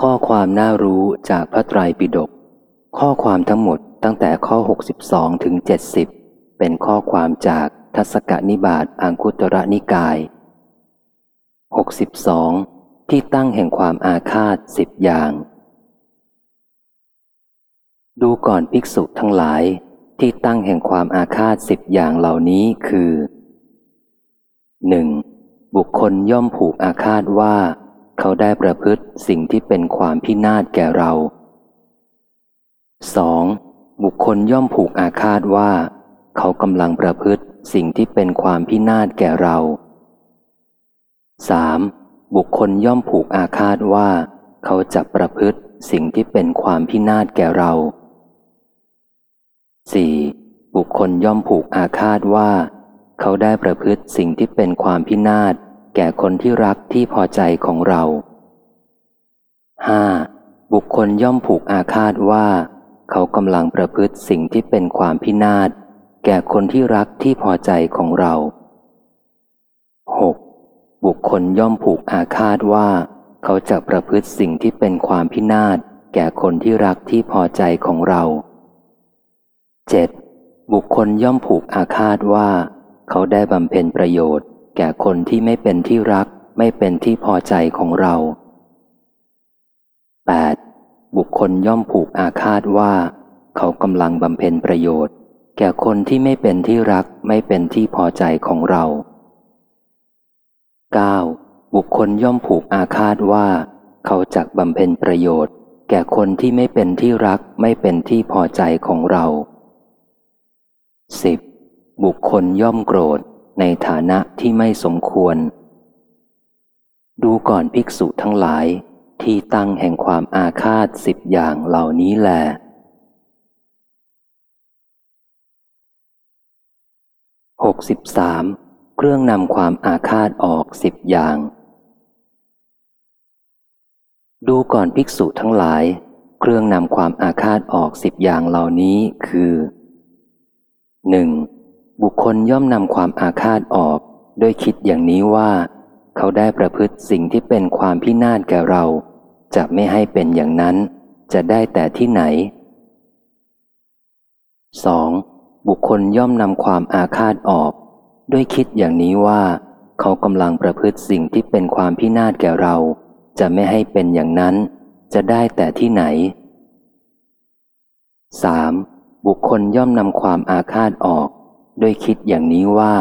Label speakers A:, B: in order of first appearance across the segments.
A: ข้อความน่ารู้จากพระไตรปิฎกข้อความทั้งหมดตั้งแต่ข้อ 62 ถึง 70 เป็นข้อความจากทัศกนิบาตอังคุตระนิกาย 62 ที่ตั้งแห่งความอาฆาตสิบอย่าง ดูก่อนภิกษุทั้งหลาย ที่ตั้งแห่งความอาฆาตสิบอย่างเหล่านี้คือ 1. บุคคลย่อมผูกอาฆาตว่า เขาได้ประพฤติสิ่งที่เป็นความพินาศแก่เรา 2. บุคคลย่อมผูกอาฆาตว่า เขากำลังประพฤติสิ่งที่เป็นความพินาศแก่เรา 3. บุคคลย่อมผูกอาฆาตว่า เขาจะประพฤติสิ่งที่เป็นความพินาศแก่เรา 4. บุคคลย่อมผูกอาฆาตว่า เขาได้ประพฤติสิ่งที่เป็นความพินาศ แก่คนที่รักที่พอใจของเรา 5. บุคคลย่อมผูกอาฆาตว่า เขากำลังประพฤติสิ่งที่เป็นความพินาศแก่คนที่รักที่พอใจของเรา 6. บุคคลย่อมผูกอาฆาตว่า เขาจะประพฤติสิ่งที่เป็นความพินาศแก่คนที่รักที่พอใจของเรา 7. บุคคลย่อมผูกอาฆาตว่า เขาได้บำเพ็ญประโยชน์ แก่คนที่ไม่เป็นที่รัก ไม่เป็นที่พอใจของเรา 8. บุคคลย่อมผูกอาฆาตว่า เขากำลังบำเพ็ญประโยชน์ แก่คนที่ไม่เป็นที่รักไม่เป็นที่พอใจของเรา 9. บุคคลย่อมผูกอาฆาตว่า เขาจักบำเพ็ญประโยชน์ แก่คนที่ไม่เป็นที่รักไม่เป็นที่พอใจของเรา 10. บุคคลย่อมโกรธ ในฐานะที่ไม่สมควร ดูก่อนภิกษุทั้งหลาย ที่ตั้งแห่งความอาฆาตสิบอย่างเหล่านี้แหลหกสิบสามเครื่องนำความอาฆาตออกสิบอย่าง ดูก่อนภิกษุทั้งหลาย เครื่องนำความอาฆาตออกสิบอย่างเหล่านี้คือหนึ่ง บุคคลย่อมนำความอาฆาตออก โดยคิดอย่างนี้ว่า เขาได้ประพฤติสิ่งที่เป็นความพินาศแก่เรา จะไม่ให้เป็นอย่างนั้น จะได้แต่ที่ไหน 2. บุคคลย่อมนำความอาฆาตออก ด้วยคิดอย่างนี้ว่า เขากำลังประพฤติสิ่งที่เป็นความพินาศแก่เรา จะไม่ให้เป็นอย่างนั้น จะได้แต่ที่ไหน 3. บุคคลย่อมนำความอาฆาตออก โดยคิดอย่างนี้ว่า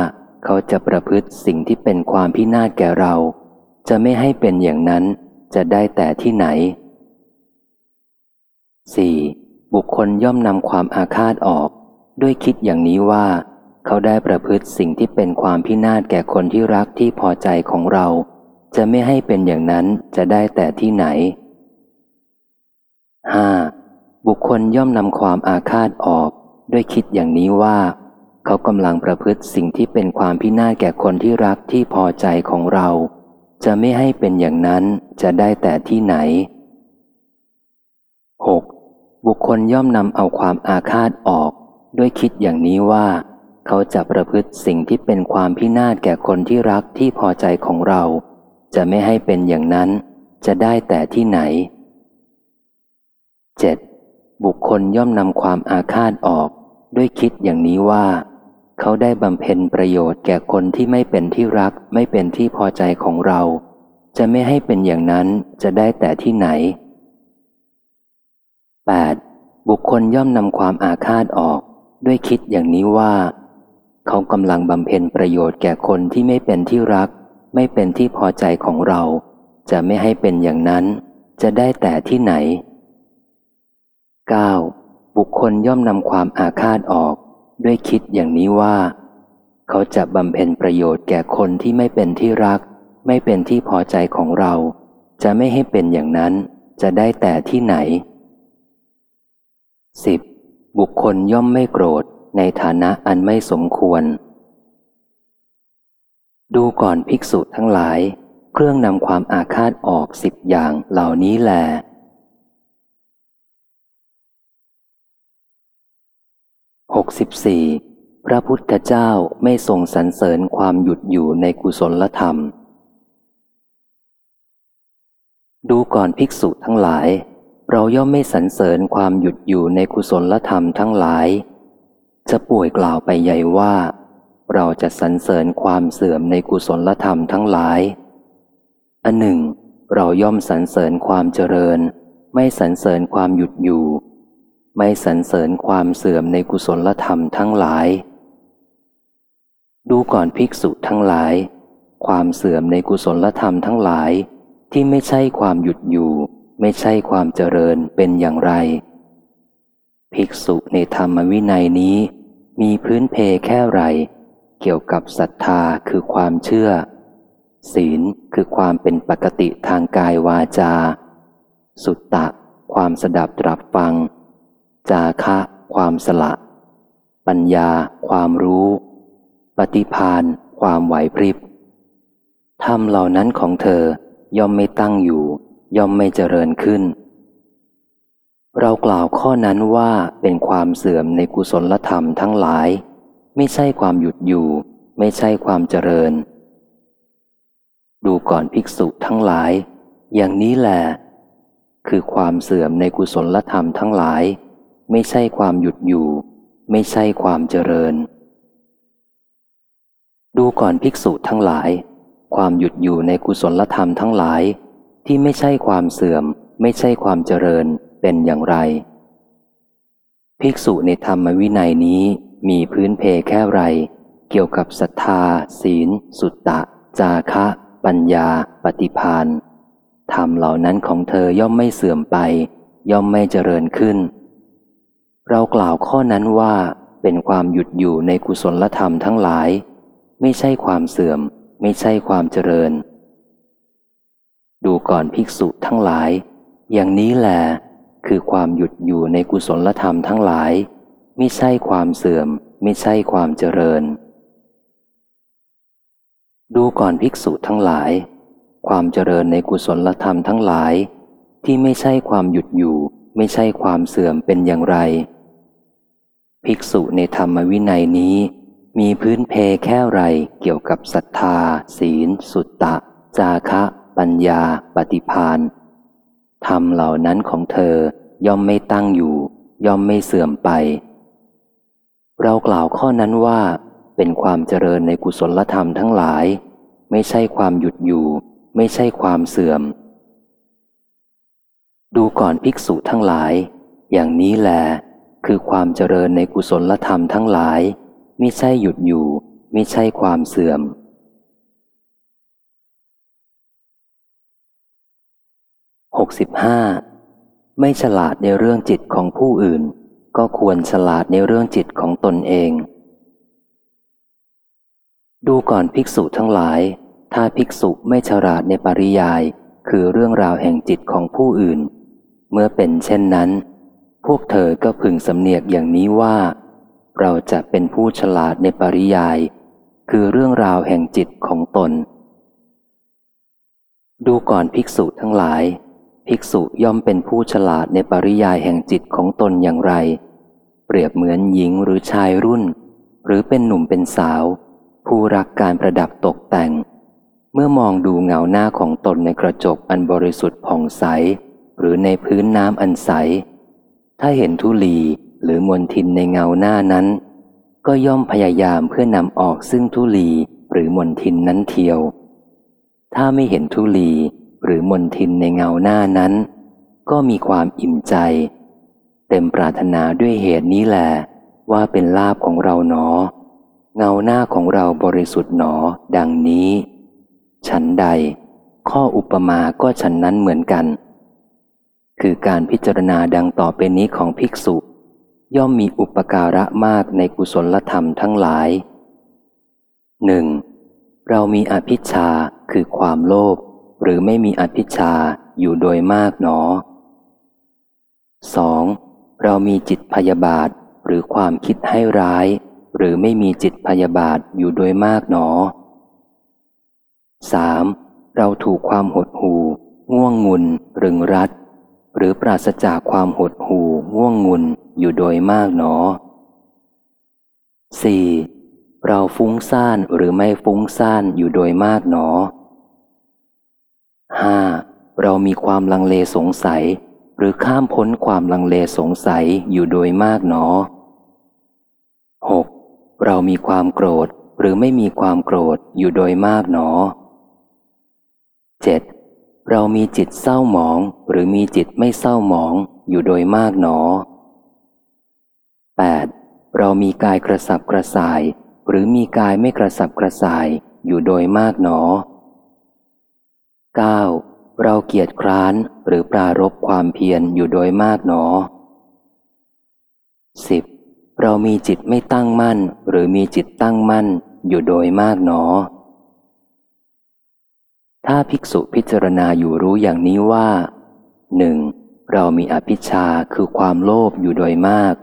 A: เขาจะประพฤติสิ่งที่เป็นความพินาศแก่เรา จะไม่ให้เป็นอย่างนั้นจะได้แต่ที่ไหน 4. บุคคลย่อมนำความอาฆาตออก ด้วยคิดอย่างนี้ว่า เขาได้ประพฤติสิ่งที่เป็นความพินาศแก่คนที่รักที่พอใจของเรา จะไม่ให้เป็นอย่างนั้นจะได้แต่ที่ไหน 5. บุคคลย่อมนำความอาฆาตออก ด้วยคิดอย่างนี้ว่า เขากำลังประพฤติสิ่งที่เป็นความพินาศแก่คนที่รักที่พอใจของเรา จะไม่ให้เป็นอย่างนั้นจะได้แต่ที่ไหน 6. บุคคลย่อมนำเอาความอาฆาตออก ด้วยคิดอย่างนี้ว่า เขาจะประพฤติสิ่งที่เป็นความพินาศแก่คนที่รักที่พอใจของเรา จะไม่ให้เป็นอย่างนั้น จะได้แต่ที่ไหน 7. บุคคลย่อมนำความอาฆาตออกด้วยคิดอย่างนี้ว่า เขาได้บำเพ็ญประโยชน์แก่คนที่ไม่เป็นที่รักไม่เป็นที่พอใจของเรา จะไม่ให้เป็นอย่างนั้นจะได้แต่ที่ไหน 8. บุคคลย่อมนำความอาฆาตออก ด้วยคิดอย่างนี้ว่า เขากำลังบำเพ็ญประโยชน์แก่คนที่ไม่เป็นที่รัก ไม่เป็นที่พอใจของเรา จะไม่ให้เป็นอย่างนั้น จะได้แต่ที่ไหน 9. บุคคลย่อมนำความอาฆาตออก ด้วยคิดอย่างนี้ว่า เขาจะบำเพ็ญประโยชน์แก่คนที่ไม่เป็นที่รัก ไม่เป็นที่พอใจของเรา จะไม่ให้เป็นอย่างนั้น จะได้แต่ที่ไหน 10. บุคคลย่อมไม่โกรธในฐานะอันไม่สมควร ดูก่อนภิกษุทั้งหลาย เครื่องนำความอาฆาตออกสิบอย่างเหล่านี้แหละ 64 พระพุทธเจ้าไม่ทรงสรรเสริญความหยุดอยู่ในกุศลธรรม ดูก่อนภิกษุทั้งหลาย เราย่อมไม่สรรเสริญความหยุดอยู่ในกุศลธรรมทั้งหลาย จะป่วยกล่าวไปใหญ่ว่า เราจะสรรเสริญความเสื่อมในกุศลธรรมทั้งหลาย อันหนึ่ง เราย่อมสรรเสริญความเจริญ ไม่สรรเสริญความหยุดอยู่ ไม่สรรเสริญความเสื่อมในกุศลธรรมทั้งหลาย ดูก่อนภิกษุทั้งหลาย ความเสื่อมในกุศลธรรมทั้งหลาย ที่ไม่ใช่ความหยุดอยู่ ไม่ใช่ความเจริญเป็นอย่างไร ภิกษุในธรรมวินัยนี้ มีพื้นเพแค่ไร เกี่ยวกับศรัทธาคือความเชื่อ ศีลคือความเป็นปกติทางกายวาจา สุตตะ ความสดับตรับฟัง จาคะ ความสละ ปัญญา ความรู้ ปฏิพานความไหวพริบธรรมเหล่านั้นของเธอย่อมไม่ตั้งอยู่ ย่อมไม่เจริญขึ้น เรากล่าวข้อนั้นว่าเป็นความเสื่อมในกุศลธรรมทั้งหลาย ไม่ใช่ความหยุดอยู่ ไม่ใช่ความเจริญ ดูก่อนภิกษุทั้งหลาย อย่างนี้แหละคือความเสื่อมในกุศลธรรมทั้งหลาย ไม่ใช่ความหยุดอยู่ ไม่ใช่ความเจริญ ดูก่อนภิกษุทั้งหลาย ความหยุดอยู่ในกุศลธรรมทั้งหลาย ที่ไม่ใช่ความเสื่อม ไม่ใช่ความเจริญเป็นอย่างไร ภิกษุในธรรมวินัยนี้มีพื้นเพแค่ไร เกี่ยวกับศรัทธา ศีล สุตตะ จาคะ ปัญญา ปฏิพานธรรมเหล่านั้นของเธอย่อมไม่เสื่อมไป ย่อมไม่เจริญขึ้น เรากล่าวข้อนั้นว่าเป็นความหยุดอยู่ในกุศลธรรมทั้งหลาย ไม่ใช่ความเสื่อม ไม่ใช่ความเจริญ ดูก่อนภิกษุทั้งหลาย อย่างนี้แหละคือความหยุดอยู่ในกุศลธรรมทั้งหลาย ไม่ใช่ความเสื่อม ไม่ใช่ความเจริญ ดูก่อนภิกษุทั้งหลาย ความเจริญในกุศลธรรมทั้งหลาย ที่ไม่ใช่ความหยุดอยู่ ไม่ใช่ความเสื่อมเป็นอย่างไร ภิกษุในธรรมวินัยนี้ มีพื้นเพแค่ไรเกี่ยวกับศรัทธา ศีล สุตตะ จาคะ ปัญญา ปฏิพานธรรมเหล่านั้นของเธอย่อมไม่ตั้งอยู่ ย่อมไม่เสื่อมไป เรากล่าวข้อนั้นว่า เป็นความเจริญในกุศลธรรมทั้งหลาย ไม่ใช่ความหยุดอยู่ ไม่ใช่ความเสื่อม ดูก่อนภิกษุทั้งหลาย อย่างนี้แหละคือความเจริญในกุศลธรรมทั้งหลายไม่ใช่หยุดอยู่ไม่ใช่ความเสื่อม 65. ไม่ฉลาดในเรื่องจิตของผู้อื่น ก็ควรฉลาดในเรื่องจิตของตนเอง ดูก่อนภิกษุทั้งหลาย ถ้าภิกษุไม่ฉลาดในปริยาย คือเรื่องราวแห่งจิตของผู้อื่น เมื่อเป็นเช่นนั้น พวกเธอก็พึงสำเนียกอย่างนี้ว่า เราจะเป็นผู้ฉลาดในปริยาย คือเรื่องราวแห่งจิตของตน ดูก่อนภิกษุทั้งหลาย ภิกษุย่อมเป็นผู้ฉลาดในปริยายแห่งจิตของตนอย่างไร เปรียบเหมือนหญิงหรือชายรุ่น หรือเป็นหนุ่มเป็นสาว ผู้รักการประดับตกแต่ง เมื่อมองดูเงาหน้าของตนในกระจกอันบริสุทธิ์ผ่องใส หรือในพื้นน้ำอันใส ถ้าเห็นทุลีหรือมวลทินในเงาหน้านั้น ก็ย่อมพยายามเพื่อนำออกซึ่งทุลีหรือมวลทินนั้นเทียว ถ้าไม่เห็นทุลีหรือมวลทินในเงาหน้านั้น ก็มีความอิ่มใจ เต็มปรารถนาด้วยเหตุนี้แหละว่าเป็นลาบของเราหนอ เงาหน้าของเราบริสุทธิ์หนอ ดังนี้ ฉันใด ข้ออุปมาก็ฉันนั้นเหมือนกัน คือการพิจารณาดังต่อไปนี้ของภิกษุ ย่อมมีอุปการะมากในกุศลธรรมทั้งหลายหนึ่งเรามีอภิชาคือความโลภหรือไม่มีอภิชาอยู่โดยมากหนอ 2. เรามีจิตพยาบาทหรือความคิดให้ร้าย หรือไม่มีจิตพยาบาทอยู่โดยมากหนอ 3. เราถูกความหดหู่ง่วงงุนรึงรัด หรือปราศจากความหดหู่ง่วงงุนอยู่โดยมากหนอ 4. เราฟุ้งซ่านหรือไม่ฟุ้งซ่านอยู่โดยมากหนอ 5. เรามีความลังเลสงสัย หรือข้ามพ้นความลังเลสงสัยอยู่โดยมากหนอ 6. เรามีความโกรธหรือไม่มีความโกรธอยู่โดยมากหนอ 7. เรามีจิตเศร้าหมองหรือมีจิตไม่เศร้าหมองอยู่โดยมากหนอ 8. เรามีกายกระสับกระส่าย หรือมีกายไม่กระสับกระส่ายอยู่โดยมากหนอ 9. เราเกียจคร้านหรือปรารบความเพียรอยู่โดยมากหนอ 10. เรามีจิตไม่ตั้งมั่น หรือมีจิตตั้งมั่นอยู่โดยมากหนอ ถ้าภิกษุพิจารณาอยู่รู้อย่างนี้ว่าหนึ่งเรามีอภิชาคือความโลภอยู่โดยมาก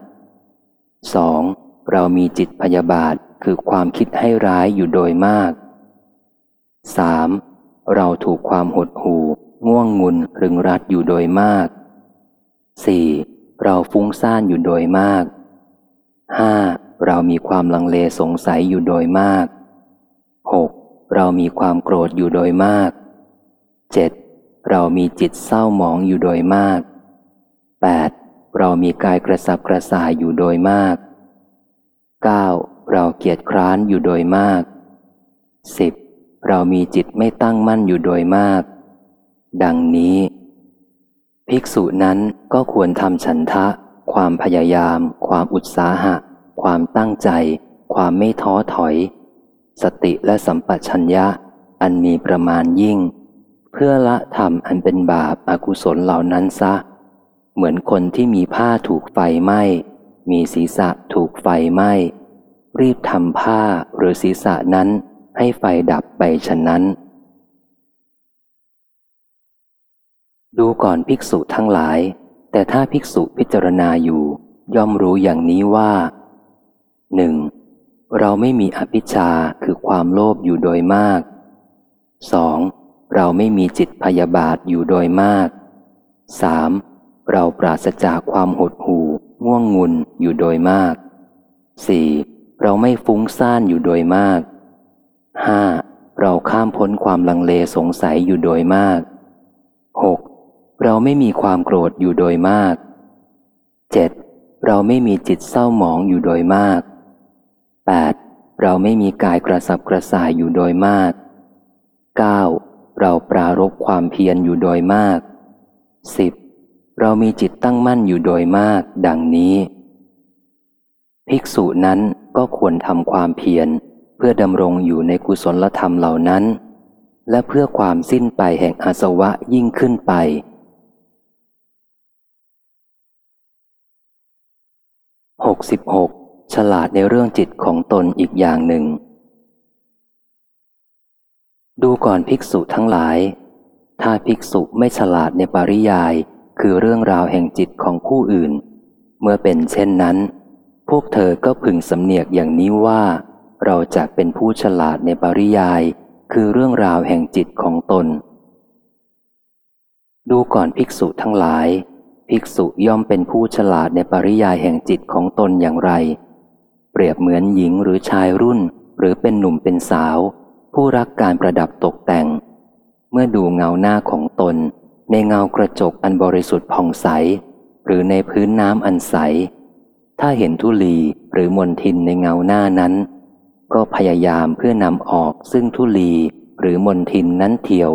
A: 2. เรามีจิตพยาบาทคือความคิดให้ร้ายอยู่โดยมาก 3. เราถูกความหดหู่ง่วงงุนรึงรัดอยู่โดยมาก 4. เราฟุ้งซ่านอยู่โดยมาก 5. เรามีความลังเลสงสัยอยู่โดยมาก 6. เรามีความโกรธอยู่โดยมาก 7. เรามีจิตเศร้าหมองอยู่โดยมาก 8. เรามีกายกระสับกระส่ายอยู่โดยมาก 9. เราเกียจคร้านอยู่โดยมาก 10. เรามีจิตไม่ตั้งมั่นอยู่โดยมาก ดังนี้ ภิกษุนั้นก็ควรทำฉันทะ ความพยายาม ความอุตสาหะ ความตั้งใจ ความไม่ท้อถอย สติและสัมปชัญญะอันมีประมาณยิ่ง เพื่อละธรรมอันเป็นบาปอากุศลเหล่านั้นซะ เหมือนคนที่มีผ้าถูกไฟไหม้ มีศีรษะถูกไฟไหม้ รีบทำผ้าหรือศีรษะนั้นให้ไฟดับไปฉะนั้น ดูก่อนภิกษุทั้งหลาย แต่ถ้าภิกษุพิจารณาอยู่ ย่อมรู้อย่างนี้ว่าหนึ่ง เราไม่มีอภิชาคือความโลภอยู่โดยมาก 2. เราไม่มีจิตพยาบาทอยู่โดยมาก 3. เราปราศจากความหดหู่ง่วงงุนอยู่โดยมาก 4. เราไม่ฟุ้งซ่านอยู่โดยมาก 5. เราข้ามพ้นความลังเลสงสัยอยู่โดยมาก 6. เราไม่มีความโกรธอยู่โดยมาก 7. เราไม่มีจิตเศร้าหมองอยู่โดยมาก 8. เราไม่มีกายกระสับกระส่ายอยู่โดยมาก 9. เราปรารบความเพียรอยู่โดยมาก 10. เรามีจิตตั้งมั่นอยู่โดยมาก ดังนี้ ภิกษุนั้นก็ควรทำความเพียรเพื่อดำรงอยู่ในกุศลธรรมเหล่านั้น และเพื่อความสิ้นไปแห่งอาสวะยิ่งขึ้นไป 66. ฉลาดในเรื่องจิตของตนอีกอย่างหนึ่ง ดูก่อนภิกษุทั้งหลาย ถ้าภิกษุไม่ฉลาดในปริยาย คือเรื่องราวแห่งจิตของผู้อื่น เมื่อเป็นเช่นนั้น พวกเธอก็พึงสำเนียกอย่างนี้ว่า เราจะเป็นผู้ฉลาดในปริยาย คือเรื่องราวแห่งจิตของตน ดูก่อนภิกษุทั้งหลาย ภิกษุย่อมเป็นผู้ฉลาดในปริยายแห่งจิตของตนอย่างไร เปรียบเหมือนหญิงหรือชายรุ่น หรือเป็นหนุ่มเป็นสาว ผู้รักการประดับตกแต่ง เมื่อดูเงาหน้าของตน ในเงากระจกอันบริสุทธิ์ผ่องใส หรือในพื้นน้ำอันใส ถ้าเห็นทุลีหรือมนทินในเงาหน้านั้น ก็พยายามเพื่อนำออกซึ่งทุลีหรือมนทินนั้นเทียว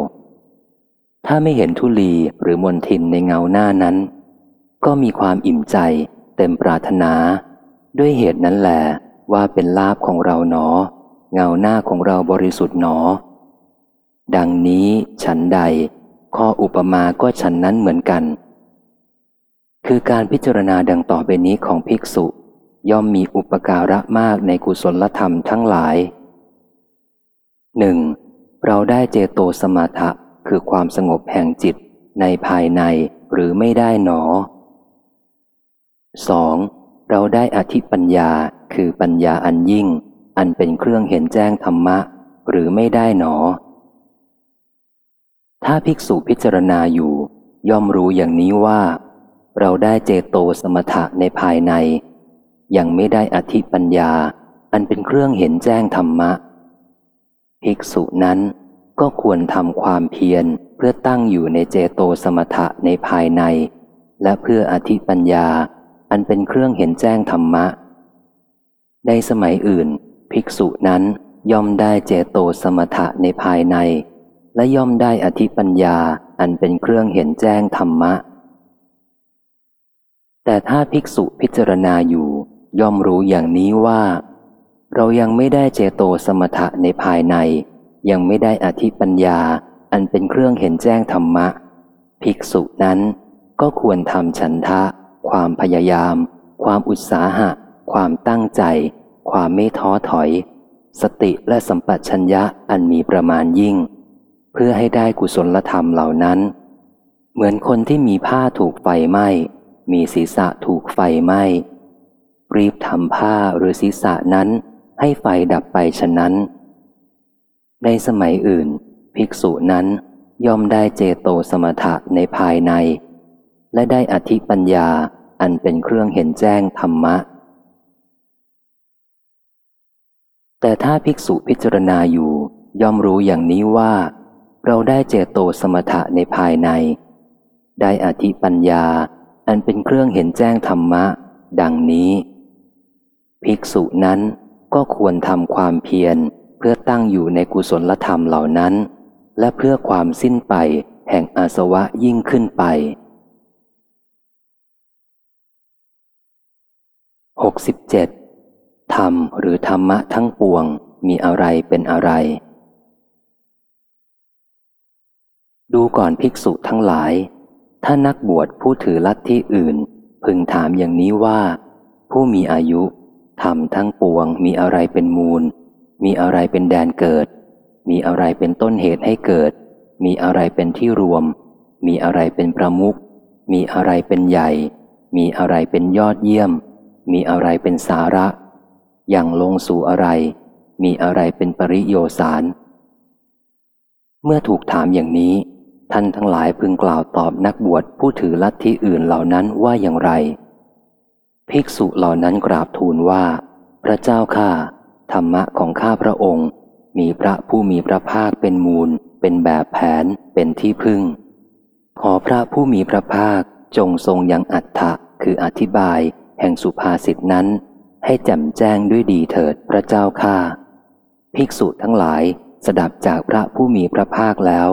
A: ถ้าไม่เห็นทุลีหรือมนทินในเงาหน้านั้น ก็มีความอิ่มใจ เต็มปรารถนา ด้วยเหตุนั้นแหละว่าเป็นลาบของเราหนอ เงาหน้าของเราบริสุทธิ์หนอ ดังนี้ฉันใด ข้ออุปมาก็ฉันนั้นเหมือนกัน คือการพิจารณาดังต่อไปนี้ของภิกษุ ย่อมมีอุปการะมากในกุศลธรรมทั้งหลายหนึ่งเราได้เจโตสมาธะคือความสงบแห่งจิตในภายในหรือไม่ได้หนอ 2. เราได้อธิปัญญาคือปัญญาอันยิ่ง อันเป็นเครื่องเห็นแจ้งธรรมะ หรือไม่ได้หนอ ถ้าภิกษุพิจารณาอยู่ ย่อมรู้อย่างนี้ว่า เราได้เจโตสมถะในภายใน ยังไม่ได้อธิปัญญา อันเป็นเครื่องเห็นแจ้งธรรมะ ภิกษุนั้นก็ควรทำความเพียรเพื่อตั้งอยู่ในเจโตสมถะในภายใน และเพื่ออธิปัญญา อันเป็นเครื่องเห็นแจ้งธรรมะ ในสมัยอื่น ภิกษุนั้นย่อมได้เจโตสมถะในภายใน และย่อมได้อธิปัญญาอันเป็นเครื่องเห็นแจ้งธรรมะ แต่ถ้าภิกษุพิจารณาอยู่ ย่อมรู้อย่างนี้ว่า เรายังไม่ได้เจโตสมถะในภายใน ยังไม่ได้อธิปัญญาอันเป็นเครื่องเห็นแจ้งธรรมะ ภิกษุนั้นก็ควรทำฉันทะ ความพยายาม ความอุตสาหะ ความตั้งใจ ความไม่ท้อถอย สติและสัมปชัญญะอันมีประมาณยิ่ง เพื่อให้ได้กุศลธรรมเหล่านั้น เหมือนคนที่มีผ้าถูกไฟไหม้ มีศีรษะถูกไฟไหม้ รีบทำผ้าหรือศีรษะนั้นให้ไฟดับไปฉะนั้น ในสมัยอื่น ภิกษุนั้นย่อมได้เจโตสมถะในภายใน และได้อธิปัญญาอันเป็นเครื่องเห็นแจ้งธรรมะ แต่ถ้าภิกษุพิจารณาอยู่ ย่อมรู้อย่างนี้ว่า เราได้เจโตสมถะในภายใน ได้อธิปัญญาอันเป็นเครื่องเห็นแจ้งธรรมะ ดังนี้ ภิกษุนั้นก็ควรทำความเพียรเพื่อตั้งอยู่ในกุศลธรรมเหล่านั้น และเพื่อความสิ้นไปแห่งอาสวะยิ่งขึ้นไป 67. ธรรมหรือธรรมะทั้งปวงมีอะไรเป็นอะไร ดูก่อนภิกษุทั้งหลาย ถ้านักบวชผู้ถือลัทธิอื่น พึงถามอย่างนี้ว่า ผู้มีอายุธรรมทั้งปวงมีอะไรเป็นมูล มีอะไรเป็นแดนเกิด มีอะไรเป็นต้นเหตุให้เกิด มีอะไรเป็นที่รวม มีอะไรเป็นประมุขมีอะไรเป็นใหญ่ มีอะไรเป็นยอดเยี่ยม มีอะไรเป็นสาระ อย่างลงสู่อะไร มีอะไรเป็นปริโยสาร เมื่อถูกถามอย่างนี้ ท่านทั้งหลายพึงกล่าวตอบนักบวชผู้ถือลัทธิอื่นเหล่านั้นว่าอย่างไร ภิกษุเหล่านั้นกราบทูลว่า พระเจ้าข้าธรรมะของข้าพระองค์ มีพระผู้มีพระภาคเป็นมูล เป็นแบบแผน เป็นที่พึ่ง ขอพระผู้มีพระภาคจงทรงยังอัฏฐะคืออธิบาย แห่งสุภาษิตนั้น ให้แจ่มแจ้งด้วยดีเถิดพระเจ้าข้าภิกษุทั้งหลายสดับจากพระผู้มีพระภาคแล้ว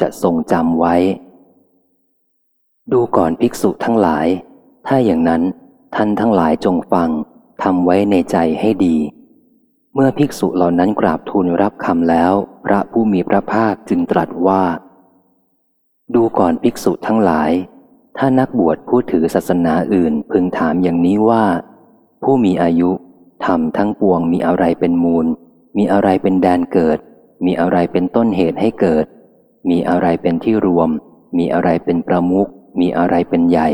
A: จะทรงจำไว้ ดูก่อนภิกษุทั้งหลาย ถ้าอย่างนั้นท่านทั้งหลายจงฟังทำไว้ในใจให้ดี เมื่อภิกษุเหล่านั้นกราบทูลรับคำแล้ว พระผู้มีพระภาคจึงตรัสว่า ดูก่อนภิกษุทั้งหลาย ถ้านักบวชผู้ถือศาสนาอื่นพึงถามอย่างนี้ว่า ผู้มีอายุทำทั้งปวงมีอะไรเป็นมูล มีอะไรเป็นแดนเกิด มีอะไรเป็นต้นเหตุให้เกิด มีอะไรเป็นที่รวม มีอะไรเป็นประมุขมีอะไรเป็นใหญ่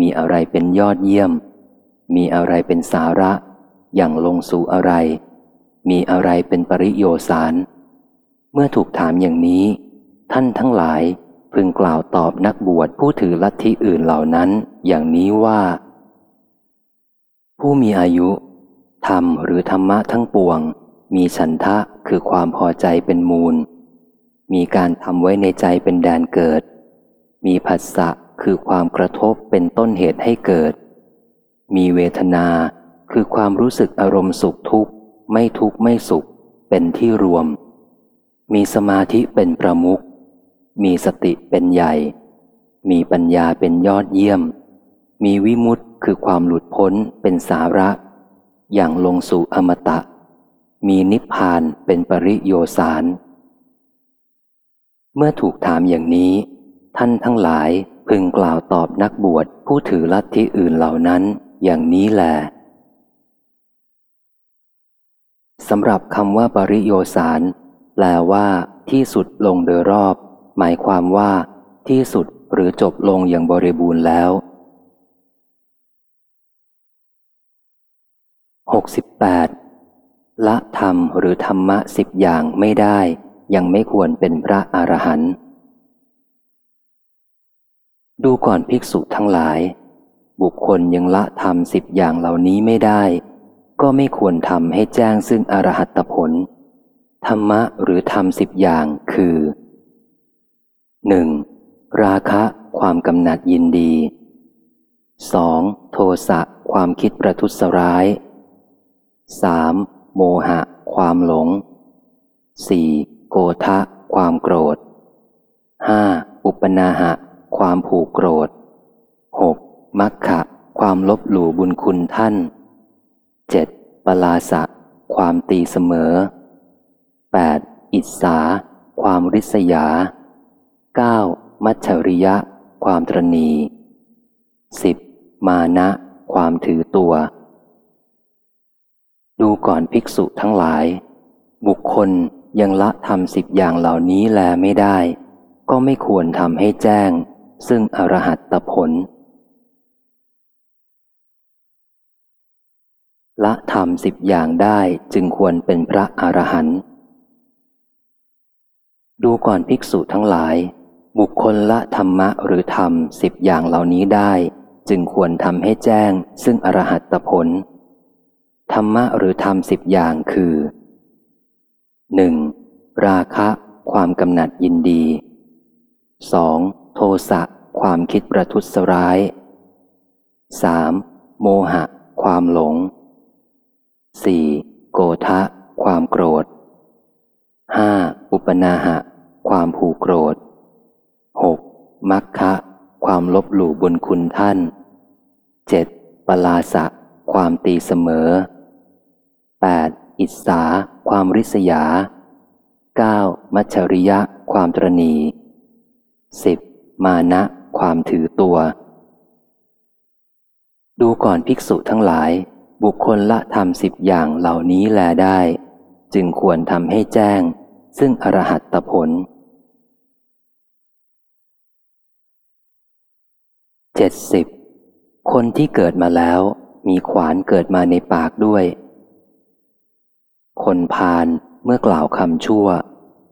A: มีอะไรเป็นยอดเยี่ยม มีอะไรเป็นสาระ อย่างลงสู่อะไร มีอะไรเป็นปริโยสาร เมื่อถูกถามอย่างนี้ ท่านทั้งหลาย พึงกล่าวตอบนักบวชผู้ถือลัทธิอื่นเหล่านั้น อย่างนี้ว่า ผู้มีอายุธรรมหรือธรรมะทั้งปวง มีฉันทะคือความพอใจเป็นมูล มีการทำไว้ในใจเป็นแดนเกิด มีผัสสะคือความกระทบเป็นต้นเหตุให้เกิด มีเวทนาคือความรู้สึกอารมณ์สุขทุกข์ ไม่ทุกข์ไม่สุข เป็นที่รวม มีสมาธิเป็นประมุข มีสติเป็นใหญ่ มีปัญญาเป็นยอดเยี่ยม มีวิมุตต์คือความหลุดพ้นเป็นสาระ อย่างลงสู่อมตะ มีนิพพานเป็นปริโยสารเมื่อถูกถามอย่างนี้ ท่านทั้งหลายพึงกล่าวตอบนักบวชผู้ถือลัทธิอื่นเหล่านั้นอย่างนี้แหลสำหรับคำว่าปริโยสารแปลว่าที่สุดลงโดยรอบ หมายความว่าที่สุดหรือจบลงอย่างบริบูรณ์แล้ว 68. ละธรรมหรือธรรมะสิบอย่างไม่ได้ ยังไม่ควรเป็นพระอรหันต์ดูก่อนภิกษุทั้งหลาย บุคคลยังละธรรมสิบอย่างเหล่านี้ไม่ได้ ก็ไม่ควรทำให้แจ้งซึ่งอรหัตผล ธรรมะหรือธรรมสิบอย่างคือ หนึ่งราคะความกำหนัดยินดีสองโทสะความคิดประทุษร้ายสามโมหะ ความหลงสี่โกทะ ความโกรธห้าอุปนาหะ ความผูกโกรธหกมัคคะความลบหลู่บุญคุณท่านเจ็ดปลาสะ ความตีเสมอแปดอิสา ความริษยา เก้ามัชฉริยะ ความตรณีสิบมานะ ความถือตัว ดูก่อนภิกษุทั้งหลาย บุคคลยังละทำสิบอย่างเหล่านี้แลไม่ได้ ก็ไม่ควรทำให้แจ้ง ซึ่งอรหัตตผล ละทำสิบอย่างได้จึงควรเป็นพระอรหันต์ดูก่อนภิกษุทั้งหลาย บุคคลละธรรมะหรือธรรมสิบอย่างเหล่านี้ได้ จึงควรทำให้แจ้ง ซึ่งอรหัตผล ธรรมะหรือธรรมสิบอย่างคือหนึ่งราคะ ความกำหนัดยินดีสองโทสะ ความคิดประทุษร้ายสามโมหะ ความหลงสี่โกทะ ความโกรธห้าอุปนาหะ ความผูกโกรธ หกมัคคะ ความลบหลู่บุญคุณท่านเจ็ดปลาสะ ความตีเสมอแปดอิสา ความริษยาเก้ามัชริยะ ความตรณีสิมานะ ความถือตัว ดูก่อนภิกษุทั้งหลาย บุคคลละทำสิบอย่างเหล่านี้แลได้ จึงควรทำให้แจ้ง ซึ่งอรหัตตผล เจ็ดสิบคนที่เกิดมาแล้ว มีขวานเกิดมาในปากด้วย คนพาลเมื่อกล่าวคำชั่ว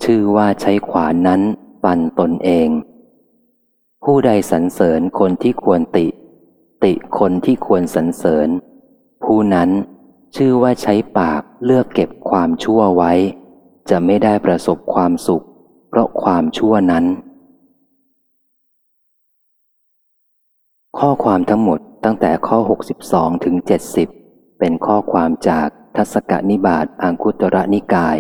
A: ชื่อว่าใช้ขวานนั้นฟันตนเอง ผู้ใดสรรเสริญคนที่ควรติ ติคนที่ควรสรรเสริญ ผู้นั้นชื่อว่าใช้ปากเลือกเก็บความชั่วไว้ จะไม่ได้ประสบความสุข เพราะความชั่วนั้น ข้อความทั้งหมดตั้งแต่ข้อ 62 ถึง 70 เป็นข้อความจากทัศกนิบาตอังคุตระนิกาย